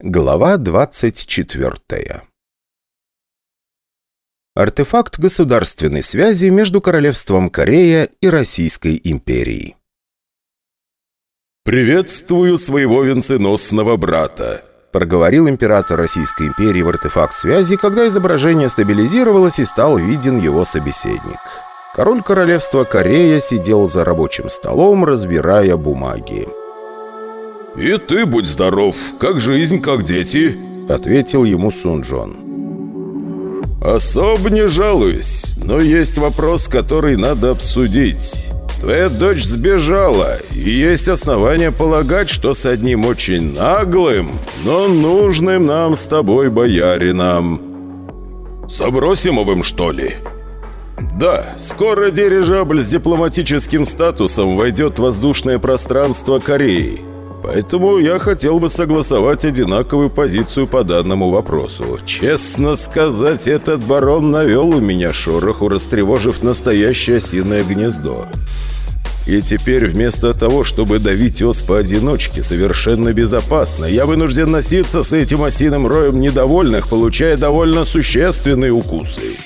Глава 24 Артефакт государственной связи между Королевством Корея и Российской империей «Приветствую своего венценосного брата», проговорил император Российской империи в артефакт связи, когда изображение стабилизировалось и стал виден его собеседник. Король Королевства Корея сидел за рабочим столом, разбирая бумаги. «И ты будь здоров, как жизнь, как дети», — ответил ему Сунджон. «Особо не жалуюсь, но есть вопрос, который надо обсудить. Твоя дочь сбежала, и есть основания полагать, что с одним очень наглым, но нужным нам с тобой боярином. Забросимовым, что ли?» «Да, скоро дирижабль с дипломатическим статусом войдет в воздушное пространство Кореи. Поэтому я хотел бы согласовать одинаковую позицию по данному вопросу. Честно сказать, этот барон навел у меня шороху, растревожив настоящее осиное гнездо. И теперь вместо того, чтобы давить ос поодиночке, совершенно безопасно, я вынужден носиться с этим осиным роем недовольных, получая довольно существенные укусы.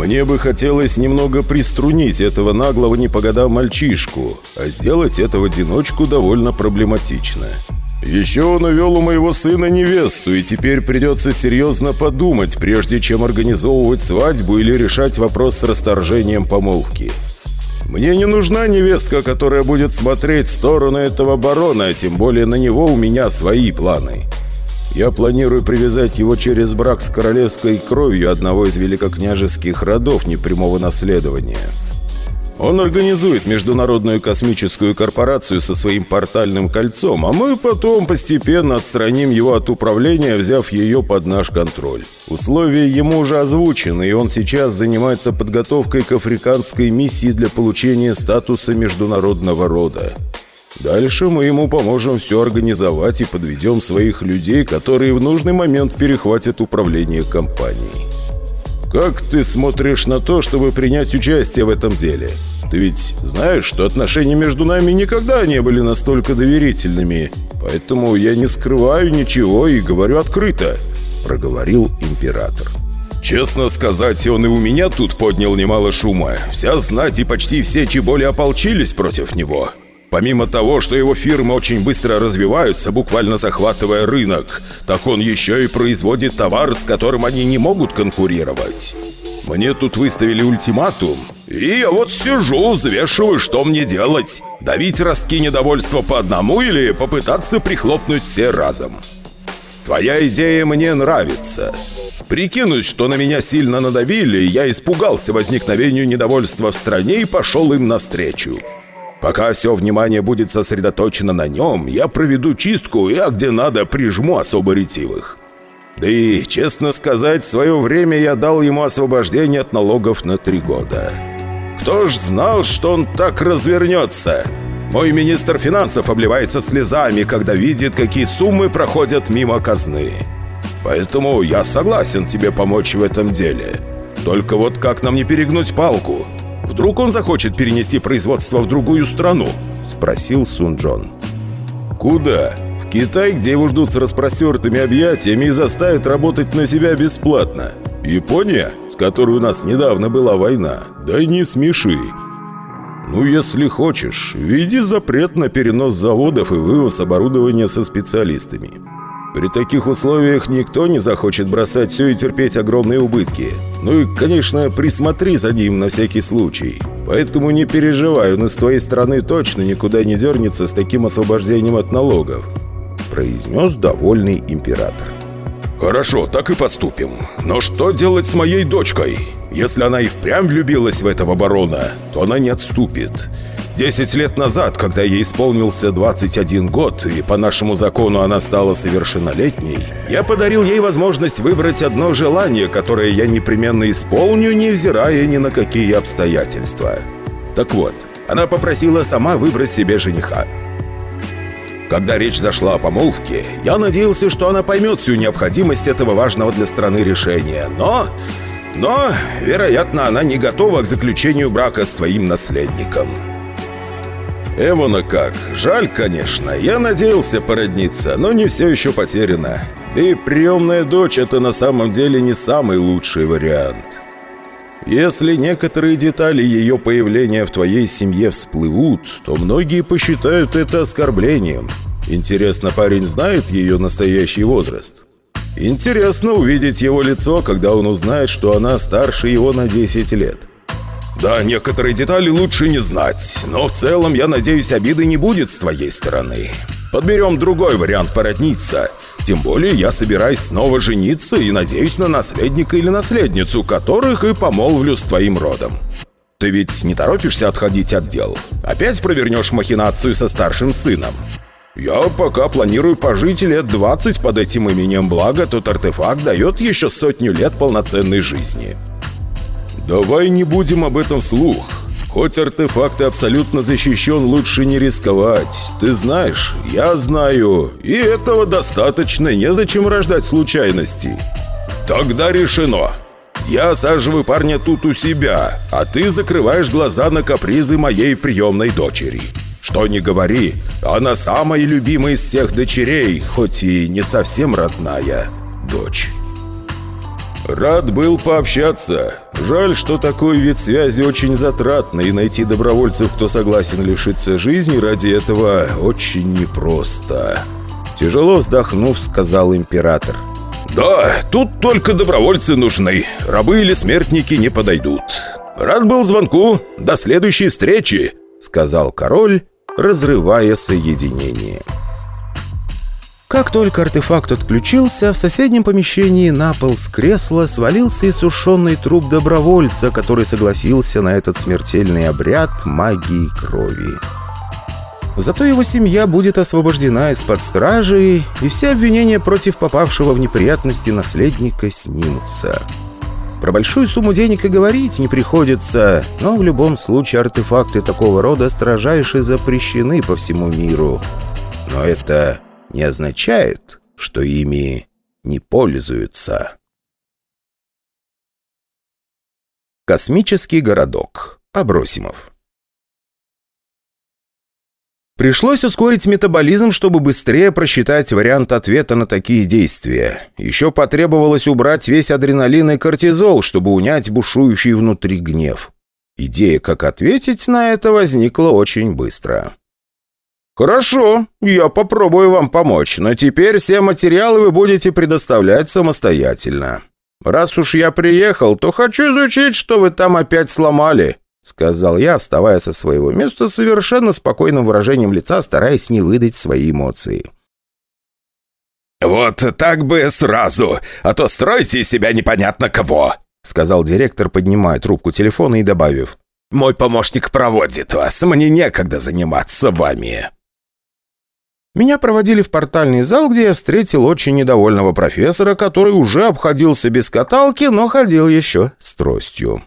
Мне бы хотелось немного приструнить этого наглого не по годам мальчишку, а сделать это в одиночку довольно проблематично. Еще он увел у моего сына невесту, и теперь придется серьезно подумать, прежде чем организовывать свадьбу или решать вопрос с расторжением помолвки. Мне не нужна невестка, которая будет смотреть в сторону этого барона, а тем более на него у меня свои планы. Я планирую привязать его через брак с королевской кровью одного из великокняжеских родов непрямого наследования. Он организует международную космическую корпорацию со своим портальным кольцом, а мы потом постепенно отстраним его от управления, взяв ее под наш контроль. Условия ему уже озвучены, и он сейчас занимается подготовкой к африканской миссии для получения статуса международного рода. Дальше мы ему поможем все организовать и подведем своих людей, которые в нужный момент перехватят управление компанией. Как ты смотришь на то, чтобы принять участие в этом деле? Ты ведь знаешь, что отношения между нами никогда не были настолько доверительными, поэтому я не скрываю ничего и говорю открыто», — проговорил император. Честно сказать, он и у меня тут поднял немало шума. Вся знать и почти все чеболи ополчились против него. Помимо того, что его фирмы очень быстро развиваются, буквально захватывая рынок, так он еще и производит товар, с которым они не могут конкурировать. Мне тут выставили ультиматум, и я вот сижу, взвешиваю, что мне делать. Давить ростки недовольства по одному или попытаться прихлопнуть все разом. Твоя идея мне нравится. Прикинуть, что на меня сильно надавили, я испугался возникновению недовольства в стране и пошел им навстречу. Пока все внимание будет сосредоточено на нем, я проведу чистку, и а где надо, прижму особо ретивых. Да и, честно сказать, в свое время я дал ему освобождение от налогов на три года. Кто ж знал, что он так развернется? Мой министр финансов обливается слезами, когда видит, какие суммы проходят мимо казны. Поэтому я согласен тебе помочь в этом деле. Только вот как нам не перегнуть палку? Вдруг он захочет перенести производство в другую страну?» — спросил Сун Джон. «Куда? В Китай, где его ждут с распростертыми объятиями и заставят работать на себя бесплатно. Япония, с которой у нас недавно была война? Да не смеши!» «Ну, если хочешь, введи запрет на перенос заводов и вывоз оборудования со специалистами. При таких условиях никто не захочет бросать все и терпеть огромные убытки. Ну и, конечно, присмотри за ним на всякий случай. Поэтому не переживай, он из твоей страны точно никуда не дернется с таким освобождением от налогов», произнес довольный император. «Хорошо, так и поступим. Но что делать с моей дочкой? Если она и впрямь влюбилась в этого барона, то она не отступит. Десять лет назад, когда ей исполнился 21 год, и по нашему закону она стала совершеннолетней, я подарил ей возможность выбрать одно желание, которое я непременно исполню, невзирая ни на какие обстоятельства. Так вот, она попросила сама выбрать себе жениха. Когда речь зашла о помолвке, я надеялся, что она поймет всю необходимость этого важного для страны решения, но... Но, вероятно, она не готова к заключению брака с твоим наследником. Эвана как? Жаль, конечно. Я надеялся породниться, но не все еще потеряно. И приемная дочь – это на самом деле не самый лучший вариант. Если некоторые детали ее появления в твоей семье всплывут, то многие посчитают это оскорблением. Интересно, парень знает ее настоящий возраст? Интересно увидеть его лицо, когда он узнает, что она старше его на 10 лет. Да, некоторые детали лучше не знать, но в целом, я надеюсь, обиды не будет с твоей стороны. Подберем другой вариант породниться. Тем более я собираюсь снова жениться и надеюсь на наследника или наследницу, которых и помолвлю с твоим родом. Ты ведь не торопишься отходить от дел? Опять провернешь махинацию со старшим сыном? Я пока планирую пожить лет 20 под этим именем, благо тот артефакт дает еще сотню лет полноценной жизни. Давай не будем об этом вслух. Хоть артефакт абсолютно защищен, лучше не рисковать. Ты знаешь, я знаю, и этого достаточно, незачем рождать случайности. Тогда решено. Я осаживаю парня тут у себя, а ты закрываешь глаза на капризы моей приемной дочери. Что не говори, она самая любимая из всех дочерей, хоть и не совсем родная дочь. Рад был пообщаться. Жаль, что такой вид связи очень затратный, и найти добровольцев, кто согласен лишиться жизни ради этого, очень непросто. Тяжело вздохнув, сказал император. «Да, тут только добровольцы нужны. Рабы или смертники не подойдут. Рад был звонку. До следующей встречи!» Сказал король, разрывая соединение. Как только артефакт отключился, в соседнем помещении на пол с кресла свалился и сушеный труп добровольца, который согласился на этот смертельный обряд магии крови. Зато его семья будет освобождена из-под стражи, и все обвинения против попавшего в неприятности наследника снимутся. Про большую сумму денег и говорить не приходится, но в любом случае артефакты такого рода строжайше запрещены по всему миру. Но это не означает, что ими не пользуются. Космический городок. Абросимов. Пришлось ускорить метаболизм, чтобы быстрее просчитать вариант ответа на такие действия. Еще потребовалось убрать весь адреналин и кортизол, чтобы унять бушующий внутри гнев. Идея, как ответить на это, возникла очень быстро. «Хорошо, я попробую вам помочь, но теперь все материалы вы будете предоставлять самостоятельно. Раз уж я приехал, то хочу изучить, что вы там опять сломали», сказал я, вставая со своего места совершенно спокойным выражением лица, стараясь не выдать свои эмоции. «Вот так бы сразу, а то стройте из себя непонятно кого», сказал директор, поднимая трубку телефона и добавив. «Мой помощник проводит вас, мне некогда заниматься вами». Меня проводили в портальный зал, где я встретил очень недовольного профессора, который уже обходился без каталки, но ходил еще с тростью.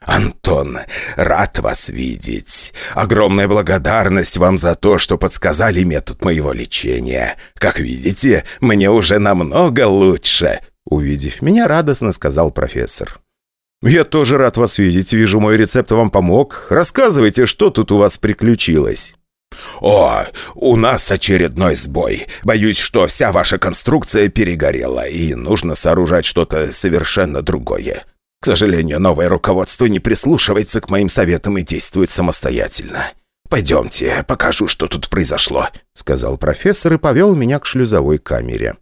«Антон, рад вас видеть. Огромная благодарность вам за то, что подсказали метод моего лечения. Как видите, мне уже намного лучше», — увидев меня, радостно сказал профессор. «Я тоже рад вас видеть. Вижу, мой рецепт вам помог. Рассказывайте, что тут у вас приключилось». «О, у нас очередной сбой. Боюсь, что вся ваша конструкция перегорела, и нужно сооружать что-то совершенно другое. К сожалению, новое руководство не прислушивается к моим советам и действует самостоятельно. Пойдемте, покажу, что тут произошло», — сказал профессор и повел меня к шлюзовой камере.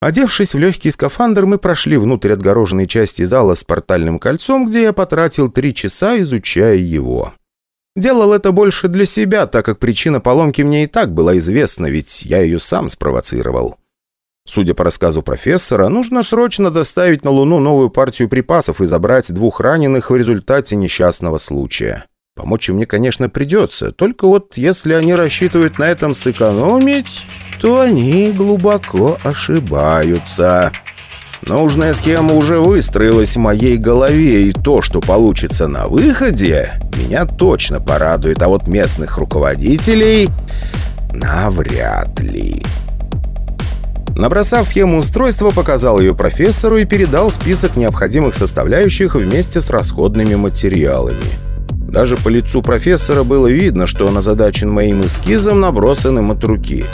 Одевшись в легкий скафандр, мы прошли внутрь отгороженной части зала с портальным кольцом, где я потратил три часа, изучая его. Делал это больше для себя, так как причина поломки мне и так была известна, ведь я ее сам спровоцировал. Судя по рассказу профессора, нужно срочно доставить на Луну новую партию припасов и забрать двух раненых в результате несчастного случая. Помочь мне, конечно, придется, только вот если они рассчитывают на этом сэкономить, то они глубоко ошибаются». Нужная схема уже выстроилась в моей голове, и то, что получится на выходе, меня точно порадует, а вот местных руководителей навряд ли. Набросав схему устройства, показал ее профессору и передал список необходимых составляющих вместе с расходными материалами. Даже по лицу профессора было видно, что он озадачен моим эскизом, набросанным от руки.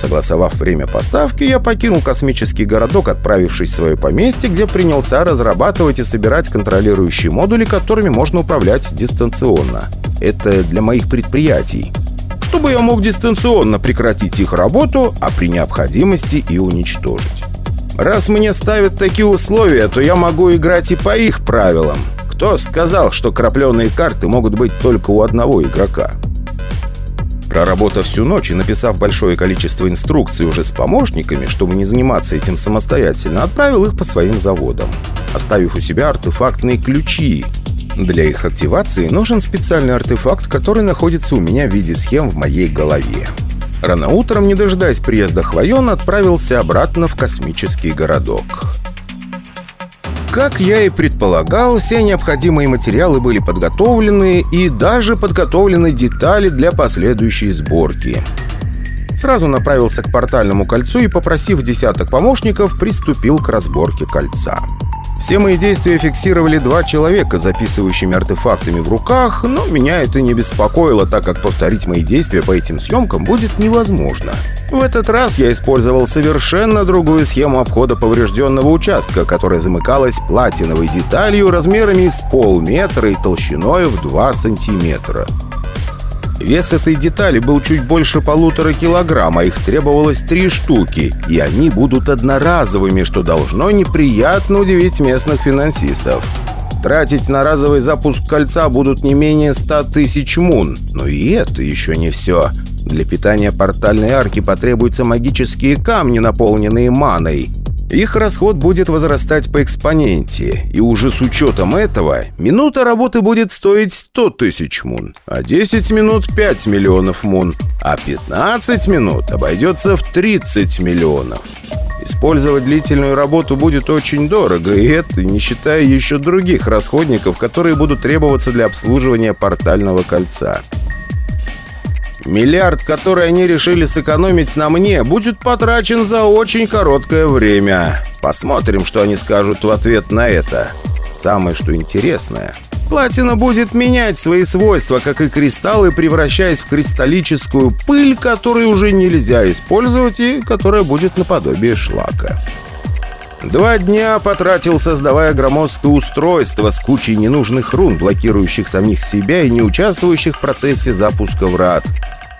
Согласовав время поставки, я покинул космический городок, отправившись в свое поместье, где принялся разрабатывать и собирать контролирующие модули, которыми можно управлять дистанционно. Это для моих предприятий. Чтобы я мог дистанционно прекратить их работу, а при необходимости и уничтожить. Раз мне ставят такие условия, то я могу играть и по их правилам. Кто сказал, что крапленые карты могут быть только у одного игрока? Проработав всю ночь и написав большое количество инструкций уже с помощниками, чтобы не заниматься этим самостоятельно, отправил их по своим заводам, оставив у себя артефактные ключи. Для их активации нужен специальный артефакт, который находится у меня в виде схем в моей голове. Рано утром, не дожидаясь приезда Хвоен, отправился обратно в космический городок. Как я и предполагал, все необходимые материалы были подготовлены и даже подготовлены детали для последующей сборки. Сразу направился к портальному кольцу и, попросив десяток помощников, приступил к разборке кольца. Все мои действия фиксировали два человека, записывающими артефактами в руках, но меня это не беспокоило, так как повторить мои действия по этим съемкам будет невозможно. В этот раз я использовал совершенно другую схему обхода поврежденного участка, которая замыкалась платиновой деталью размерами с полметра и толщиной в 2 сантиметра. Вес этой детали был чуть больше полутора килограмма, их требовалось три штуки, и они будут одноразовыми, что должно неприятно удивить местных финансистов. Тратить на разовый запуск кольца будут не менее 100 тысяч мун. Но и это еще не все. Для питания портальной арки потребуются магические камни, наполненные маной. Их расход будет возрастать по экспоненте, и уже с учетом этого минута работы будет стоить 100 тысяч мун, а 10 минут 5 миллионов мун, а 15 минут обойдется в 30 миллионов. Использовать длительную работу будет очень дорого, и это не считая еще других расходников, которые будут требоваться для обслуживания портального кольца. Миллиард, который они решили сэкономить на мне, будет потрачен за очень короткое время. Посмотрим, что они скажут в ответ на это. Самое что интересное. Платина будет менять свои свойства, как и кристаллы, превращаясь в кристаллическую пыль, которую уже нельзя использовать и которая будет наподобие шлака. Два дня потратил, создавая громоздкое устройство с кучей ненужных рун, блокирующих самих себя и не участвующих в процессе запуска врат.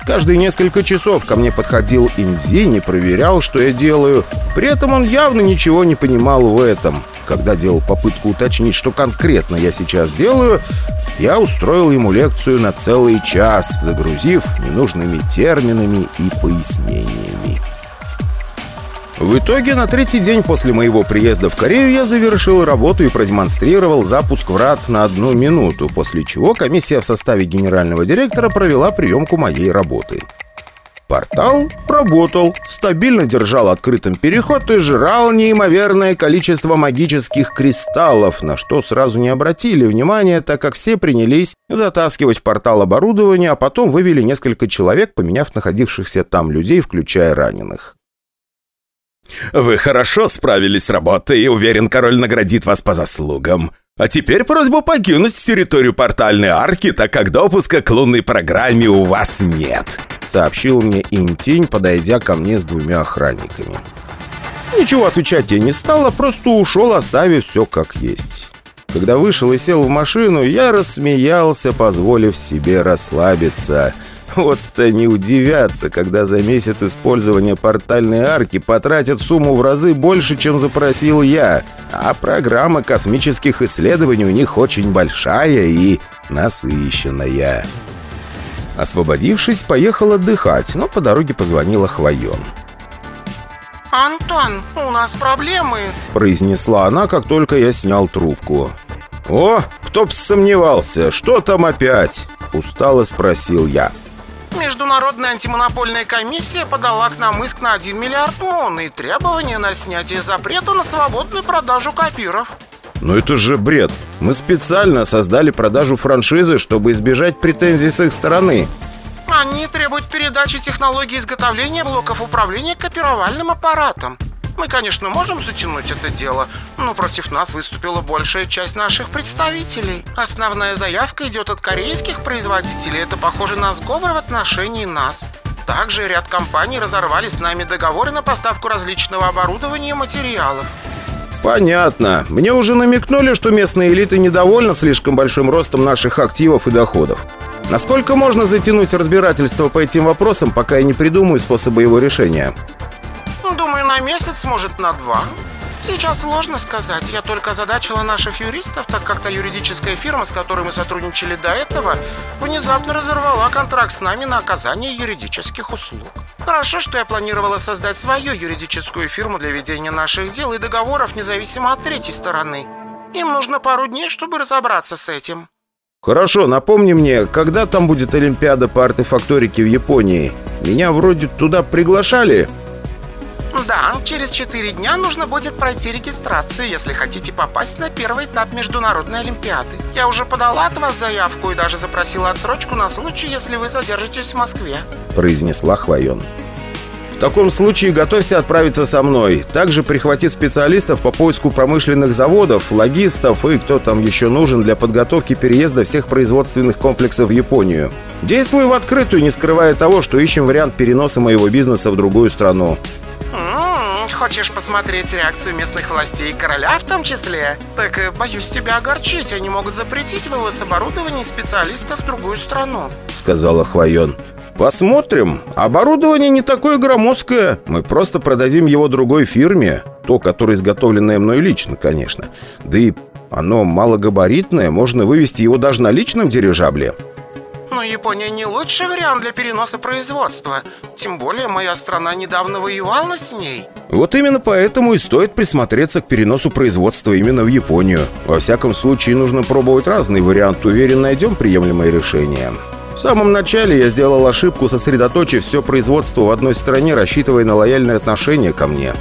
Каждые несколько часов ко мне подходил Индзинь и проверял, что я делаю. При этом он явно ничего не понимал в этом. Когда делал попытку уточнить, что конкретно я сейчас делаю, я устроил ему лекцию на целый час, загрузив ненужными терминами и пояснениями. В итоге на третий день после моего приезда в Корею я завершил работу и продемонстрировал запуск врат на одну минуту, после чего комиссия в составе генерального директора провела приемку моей работы. Портал работал, стабильно держал открытым переход и жрал неимоверное количество магических кристаллов, на что сразу не обратили внимания, так как все принялись затаскивать в портал оборудование, а потом вывели несколько человек, поменяв находившихся там людей, включая раненых. «Вы хорошо справились с работой, и уверен, король наградит вас по заслугам. А теперь просьбу покинуть территорию портальной арки, так как допуска к лунной программе у вас нет», сообщил мне Интинь, подойдя ко мне с двумя охранниками. Ничего отвечать я не стал, а просто ушел, оставив все как есть. Когда вышел и сел в машину, я рассмеялся, позволив себе расслабиться – вот-то не удивятся, когда за месяц использования портальной арки потратят сумму в разы больше, чем запросил я. А программа космических исследований у них очень большая и насыщенная. Освободившись, поехал отдыхать, но по дороге позвонила Хвоен. «Антон, у нас проблемы», — произнесла она, как только я снял трубку. «О, кто б сомневался, что там опять?» — устало спросил я. Международная антимонопольная комиссия подала к нам иск на 1 миллиард мон и требования на снятие запрета на свободную продажу копиров. Но это же бред. Мы специально создали продажу франшизы, чтобы избежать претензий с их стороны. Они требуют передачи технологии изготовления блоков управления копировальным аппаратом. Мы, конечно, можем затянуть это дело, но против нас выступила большая часть наших представителей. Основная заявка идет от корейских производителей. Это похоже на сговор в отношении нас. Также ряд компаний разорвали с нами договоры на поставку различного оборудования и материалов. Понятно. Мне уже намекнули, что местная элита недовольна слишком большим ростом наших активов и доходов. Насколько можно затянуть разбирательство по этим вопросам, пока я не придумаю способа его решения? На месяц, может, на два. Сейчас сложно сказать. Я только озадачила наших юристов, так как та юридическая фирма, с которой мы сотрудничали до этого, внезапно разорвала контракт с нами на оказание юридических услуг. Хорошо, что я планировала создать свою юридическую фирму для ведения наших дел и договоров, независимо от третьей стороны. Им нужно пару дней, чтобы разобраться с этим. Хорошо, напомни мне, когда там будет Олимпиада по артефакторике в Японии? Меня вроде туда приглашали. Да, через 4 дня нужно будет пройти регистрацию, если хотите попасть на первый этап Международной Олимпиады. Я уже подала от вас заявку и даже запросила отсрочку на случай, если вы задержитесь в Москве», — произнесла Хвоен. В таком случае готовься отправиться со мной. Также прихвати специалистов по поиску промышленных заводов, логистов и кто там еще нужен для подготовки переезда всех производственных комплексов в Японию. Действуй в открытую, не скрывая того, что ищем вариант переноса моего бизнеса в другую страну. Хочешь посмотреть реакцию местных властей и короля в том числе? Так э, боюсь тебя огорчить. Они могут запретить вывоз оборудования специалистов в другую страну», — сказала Хвоен. «Посмотрим. Оборудование не такое громоздкое. Мы просто продадим его другой фирме. То, которое изготовленное мной лично, конечно. Да и оно малогабаритное, можно вывести его даже на личном дирижабле». Но Япония не лучший вариант для переноса производства. Тем более моя страна недавно воевала с ней. Вот именно поэтому и стоит присмотреться к переносу производства именно в Японию. Во всяком случае, нужно пробовать разные варианты. Уверен, найдем приемлемое решение. В самом начале я сделал ошибку, сосредоточив все производство в одной стране, рассчитывая на лояльное отношение ко мне.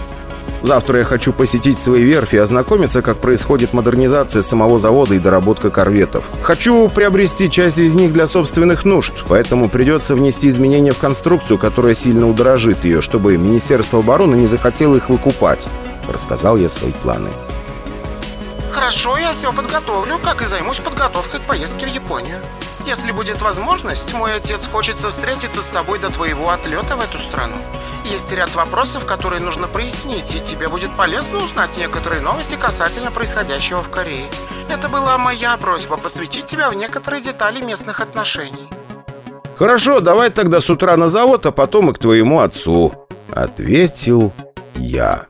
Завтра я хочу посетить свои верфи и ознакомиться, как происходит модернизация самого завода и доработка корветов. Хочу приобрести часть из них для собственных нужд, поэтому придется внести изменения в конструкцию, которая сильно удорожит ее, чтобы Министерство обороны не захотело их выкупать. Рассказал я свои планы. Хорошо, я все подготовлю, как и займусь подготовкой к поездке в Японию. Если будет возможность, мой отец хочется встретиться с тобой до твоего отлета в эту страну. Есть ряд вопросов, которые нужно прояснить, и тебе будет полезно узнать некоторые новости касательно происходящего в Корее. Это была моя просьба посвятить тебя в некоторые детали местных отношений. «Хорошо, давай тогда с утра на завод, а потом и к твоему отцу», — ответил я.